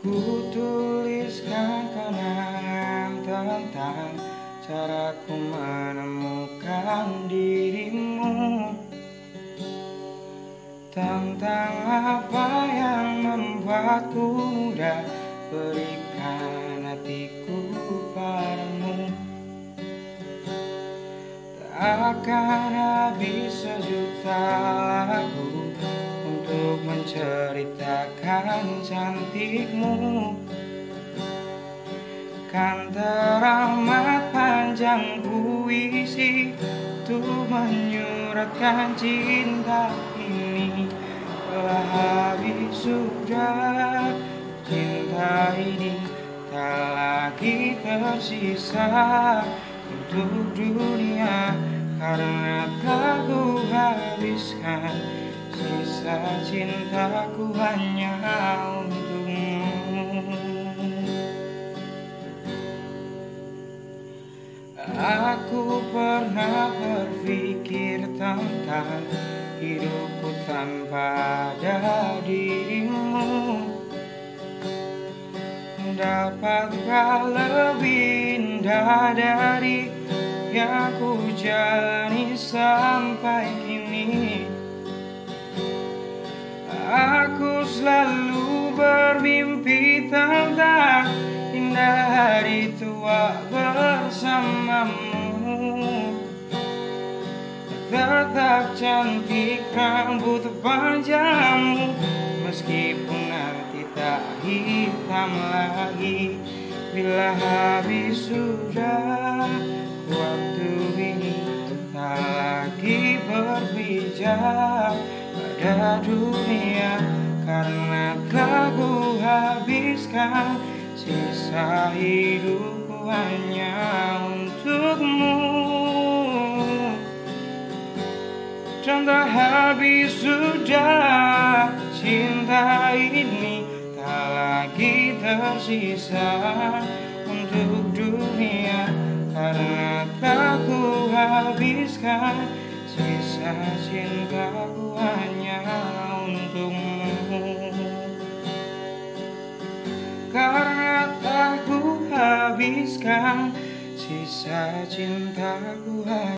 Ku tuliskan kenangan tentang cara ku menemukan dirimu. Tentang apa yang membuatku mudah Berikan hatiku padamu. Tak akan habis sejuta untuk menceritakan cantikmu. Kan teramat panjang puisi Untuk menyuratkan cinta ini. Telah habis sudah Cinta ini tak lagi tersisa Untuk dunia Karena Sisa cintaku hanya untukmu. Aku pernah berpikir tentang hidupku tanpa ada dirimu. Dapatkah lebih indah dari yang ku jalani sampai kini Aku selalu bermimpi tentang indah hari tua bersamamu. Tetap cantik rambut panjangmu Meskipun nanti tak hitam lagi. Bila habis sudah berpijak pada dunia Karena telah habiskan Sisa hidupku hanya untukmu. Dan tak habis sudah cinta ini Tak lagi tersisa untuk dunia Karena tak ku habiskan Sisa cintaku hanya untukmu. Karena tak ku habiskan Sisa cintaku hanya